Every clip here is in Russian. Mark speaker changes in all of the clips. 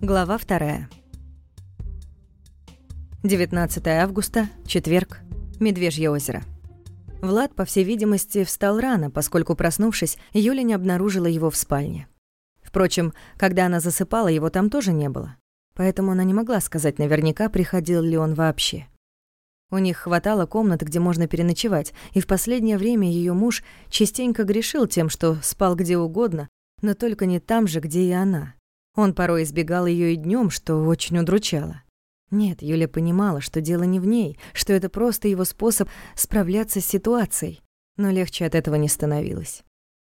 Speaker 1: Глава вторая. 19 августа, четверг, Медвежье озеро. Влад, по всей видимости, встал рано, поскольку, проснувшись, Юля не обнаружила его в спальне. Впрочем, когда она засыпала, его там тоже не было. Поэтому она не могла сказать наверняка, приходил ли он вообще. У них хватало комнат, где можно переночевать, и в последнее время ее муж частенько грешил тем, что спал где угодно, но только не там же, где и она. Он порой избегал ее и днем, что очень удручало. Нет, Юля понимала, что дело не в ней, что это просто его способ справляться с ситуацией, но легче от этого не становилось.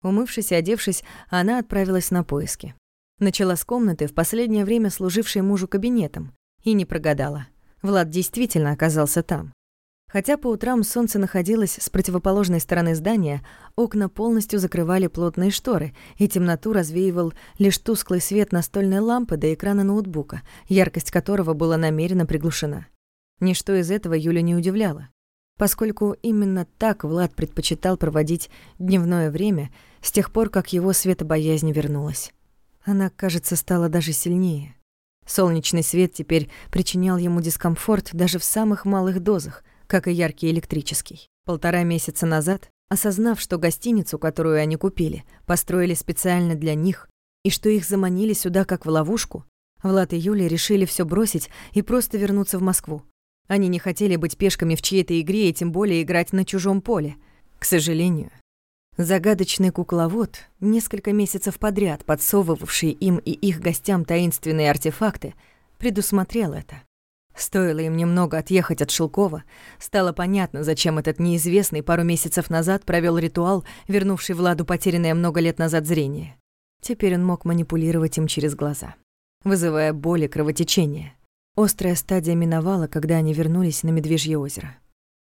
Speaker 1: Умывшись и одевшись, она отправилась на поиски. Начала с комнаты, в последнее время служившей мужу кабинетом, и не прогадала. Влад действительно оказался там. Хотя по утрам солнце находилось с противоположной стороны здания, окна полностью закрывали плотные шторы, и темноту развеивал лишь тусклый свет настольной лампы до экрана ноутбука, яркость которого была намеренно приглушена. Ничто из этого Юля не удивляло, поскольку именно так Влад предпочитал проводить дневное время с тех пор, как его светобоязнь вернулась. Она, кажется, стала даже сильнее. Солнечный свет теперь причинял ему дискомфорт даже в самых малых дозах, как и яркий электрический. Полтора месяца назад, осознав, что гостиницу, которую они купили, построили специально для них, и что их заманили сюда как в ловушку, Влад и Юля решили все бросить и просто вернуться в Москву. Они не хотели быть пешками в чьей-то игре и тем более играть на чужом поле. К сожалению, загадочный кукловод, несколько месяцев подряд подсовывавший им и их гостям таинственные артефакты, предусмотрел это. Стоило им немного отъехать от Шелкова, стало понятно, зачем этот неизвестный пару месяцев назад провел ритуал, вернувший Владу потерянное много лет назад зрение. Теперь он мог манипулировать им через глаза, вызывая боль и кровотечение. Острая стадия миновала, когда они вернулись на Медвежье озеро.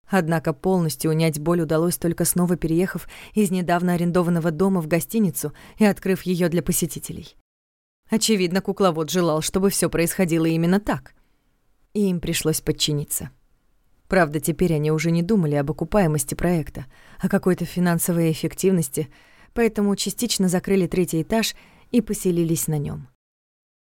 Speaker 1: Однако полностью унять боль удалось только снова переехав из недавно арендованного дома в гостиницу и открыв ее для посетителей. Очевидно, кукловод желал, чтобы все происходило именно так — и им пришлось подчиниться. Правда, теперь они уже не думали об окупаемости проекта, о какой-то финансовой эффективности, поэтому частично закрыли третий этаж и поселились на нем.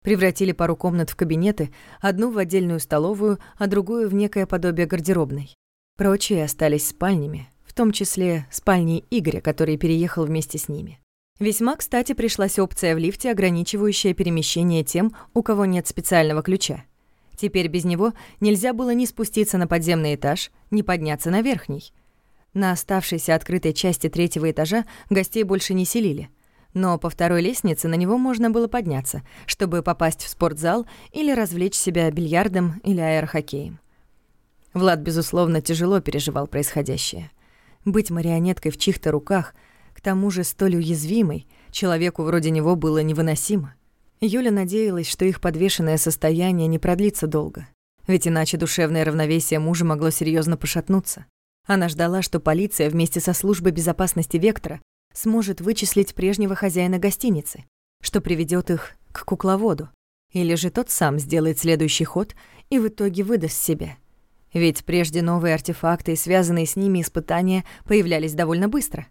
Speaker 1: Превратили пару комнат в кабинеты, одну в отдельную столовую, а другую в некое подобие гардеробной. Прочие остались спальнями, в том числе спальней Игоря, который переехал вместе с ними. Весьма кстати пришлась опция в лифте, ограничивающая перемещение тем, у кого нет специального ключа. Теперь без него нельзя было ни спуститься на подземный этаж, ни подняться на верхний. На оставшейся открытой части третьего этажа гостей больше не селили. Но по второй лестнице на него можно было подняться, чтобы попасть в спортзал или развлечь себя бильярдом или аэрохоккеем. Влад, безусловно, тяжело переживал происходящее. Быть марионеткой в чьих-то руках, к тому же столь уязвимой, человеку вроде него было невыносимо. Юля надеялась, что их подвешенное состояние не продлится долго, ведь иначе душевное равновесие мужа могло серьезно пошатнуться. Она ждала, что полиция вместе со службой безопасности Вектора сможет вычислить прежнего хозяина гостиницы, что приведет их к кукловоду, или же тот сам сделает следующий ход и в итоге выдаст себя. Ведь прежде новые артефакты и связанные с ними испытания появлялись довольно быстро.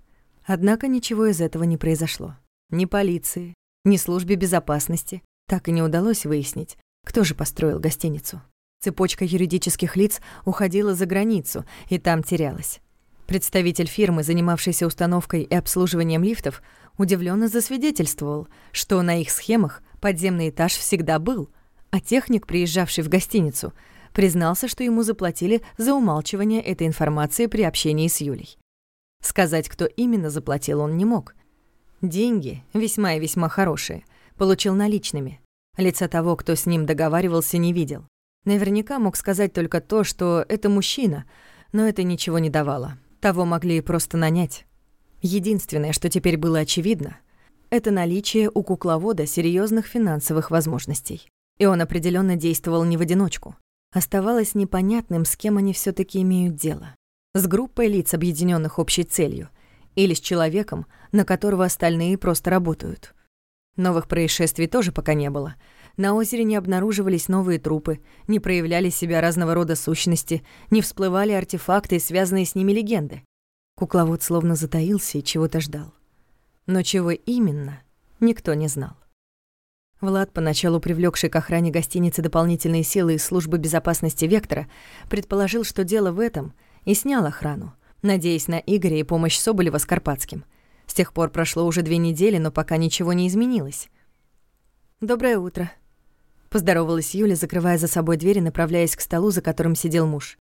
Speaker 1: Однако ничего из этого не произошло. Ни полиции, ни службе безопасности так и не удалось выяснить, кто же построил гостиницу. Цепочка юридических лиц уходила за границу и там терялась. Представитель фирмы, занимавшейся установкой и обслуживанием лифтов, удивленно засвидетельствовал, что на их схемах подземный этаж всегда был, а техник, приезжавший в гостиницу, признался, что ему заплатили за умалчивание этой информации при общении с Юлей. Сказать, кто именно заплатил, он не мог, Деньги, весьма и весьма хорошие, получил наличными. Лица того, кто с ним договаривался, не видел. Наверняка мог сказать только то, что это мужчина, но это ничего не давало. Того могли и просто нанять. Единственное, что теперь было очевидно, это наличие у кукловода серьезных финансовых возможностей. И он определенно действовал не в одиночку. Оставалось непонятным, с кем они все таки имеют дело. С группой лиц, объединенных общей целью — или с человеком, на которого остальные просто работают. Новых происшествий тоже пока не было. На озере не обнаруживались новые трупы, не проявляли себя разного рода сущности, не всплывали артефакты и связанные с ними легенды. Кукловод словно затаился и чего-то ждал. Но чего именно, никто не знал. Влад, поначалу привлекший к охране гостиницы дополнительные силы из службы безопасности «Вектора», предположил, что дело в этом, и снял охрану, надеясь на Игоря и помощь Соболева с Карпатским. С тех пор прошло уже две недели, но пока ничего не изменилось. «Доброе утро», — поздоровалась Юля, закрывая за собой дверь и направляясь к столу, за которым сидел муж.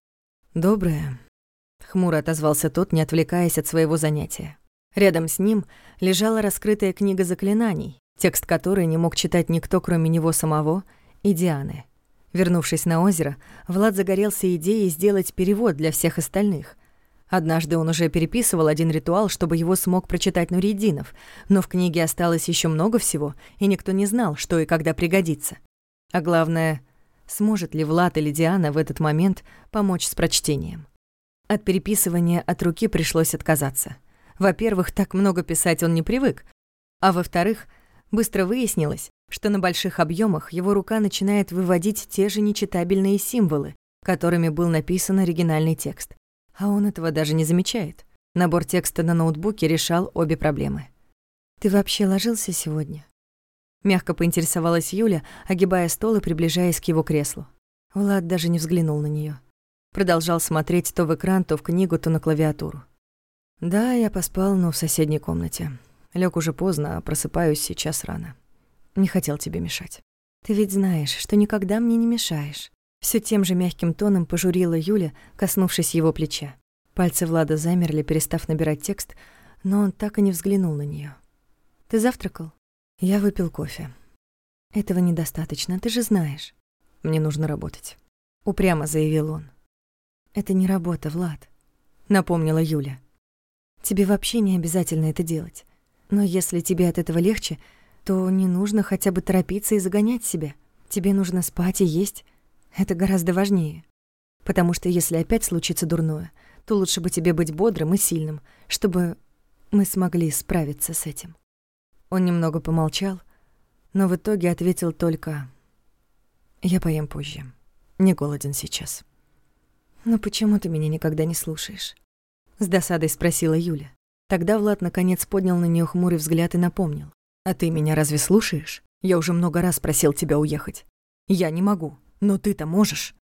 Speaker 1: «Доброе», — хмуро отозвался тот, не отвлекаясь от своего занятия. Рядом с ним лежала раскрытая книга заклинаний, текст которой не мог читать никто, кроме него самого и Дианы. Вернувшись на озеро, Влад загорелся идеей сделать перевод для всех остальных. Однажды он уже переписывал один ритуал, чтобы его смог прочитать Нуридинов, но в книге осталось еще много всего, и никто не знал, что и когда пригодится. А главное, сможет ли Влад или Диана в этот момент помочь с прочтением. От переписывания от руки пришлось отказаться. Во-первых, так много писать он не привык, а во-вторых, быстро выяснилось, что на больших объемах его рука начинает выводить те же нечитабельные символы, которыми был написан оригинальный текст. А он этого даже не замечает. Набор текста на ноутбуке решал обе проблемы. «Ты вообще ложился сегодня?» Мягко поинтересовалась Юля, огибая стол и приближаясь к его креслу. Влад даже не взглянул на нее. Продолжал смотреть то в экран, то в книгу, то на клавиатуру. «Да, я поспал, но в соседней комнате. Лёг уже поздно, а просыпаюсь сейчас рано. Не хотел тебе мешать». «Ты ведь знаешь, что никогда мне не мешаешь». Все тем же мягким тоном пожурила Юля, коснувшись его плеча. Пальцы Влада замерли, перестав набирать текст, но он так и не взглянул на нее. «Ты завтракал?» «Я выпил кофе». «Этого недостаточно, ты же знаешь». «Мне нужно работать», — упрямо заявил он. «Это не работа, Влад», — напомнила Юля. «Тебе вообще не обязательно это делать. Но если тебе от этого легче, то не нужно хотя бы торопиться и загонять себя. Тебе нужно спать и есть, это гораздо важнее. Потому что если опять случится дурное, то лучше бы тебе быть бодрым и сильным, чтобы мы смогли справиться с этим. Он немного помолчал, но в итоге ответил только «Я поем позже. Не голоден сейчас». «Но почему ты меня никогда не слушаешь?» С досадой спросила Юля. Тогда Влад наконец поднял на нее хмурый взгляд и напомнил. «А ты меня разве слушаешь? Я уже много раз просил тебя уехать. Я не могу. Но ты-то можешь.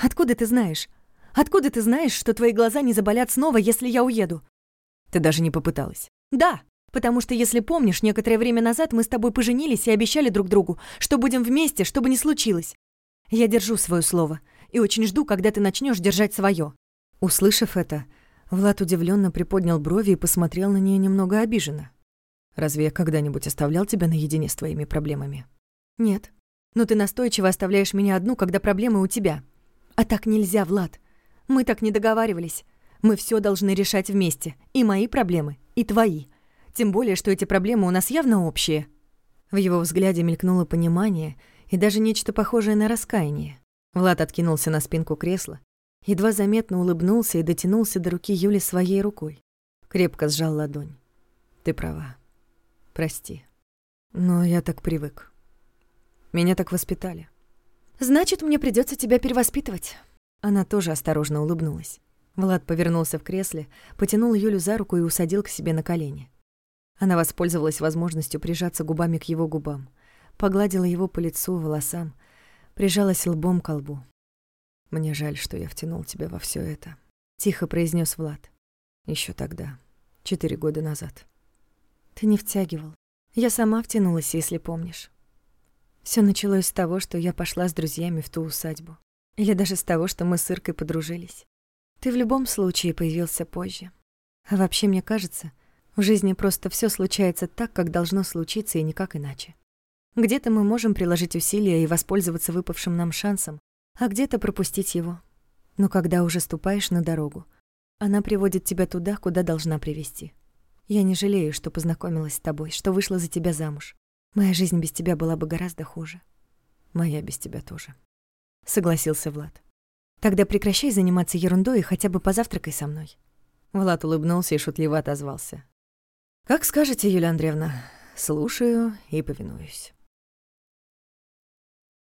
Speaker 1: Откуда ты знаешь? Откуда ты знаешь, что твои глаза не заболят снова, если я уеду? Ты даже не попыталась. Да, потому что, если помнишь, некоторое время назад мы с тобой поженились и обещали друг другу, что будем вместе, что бы ни случилось. Я держу свое слово и очень жду, когда ты начнешь держать свое. Услышав это, Влад удивленно приподнял брови и посмотрел на нее немного обиженно. «Разве я когда-нибудь оставлял тебя наедине с твоими проблемами?» «Нет но ты настойчиво оставляешь меня одну, когда проблемы у тебя. А так нельзя, Влад. Мы так не договаривались. Мы все должны решать вместе. И мои проблемы, и твои. Тем более, что эти проблемы у нас явно общие». В его взгляде мелькнуло понимание и даже нечто похожее на раскаяние. Влад откинулся на спинку кресла, едва заметно улыбнулся и дотянулся до руки Юли своей рукой. Крепко сжал ладонь. «Ты права. Прости. Но я так привык». Меня так воспитали. Значит, мне придется тебя перевоспитывать. Она тоже осторожно улыбнулась. Влад повернулся в кресле, потянул Юлю за руку и усадил к себе на колени. Она воспользовалась возможностью прижаться губами к его губам, погладила его по лицу, волосам, прижалась лбом к лбу. «Мне жаль, что я втянул тебя во все это», — тихо произнес Влад. Еще тогда, четыре года назад. «Ты не втягивал. Я сама втянулась, если помнишь. Все началось с того, что я пошла с друзьями в ту усадьбу. Или даже с того, что мы с Иркой подружились. Ты в любом случае появился позже. А вообще, мне кажется, в жизни просто все случается так, как должно случиться, и никак иначе. Где-то мы можем приложить усилия и воспользоваться выпавшим нам шансом, а где-то пропустить его. Но когда уже ступаешь на дорогу, она приводит тебя туда, куда должна привести. Я не жалею, что познакомилась с тобой, что вышла за тебя замуж. Моя жизнь без тебя была бы гораздо хуже. Моя без тебя тоже. Согласился Влад. Тогда прекращай заниматься ерундой и хотя бы позавтракай со мной. Влад улыбнулся и шутливо отозвался. Как скажете, Юлия Андреевна, слушаю и повинуюсь.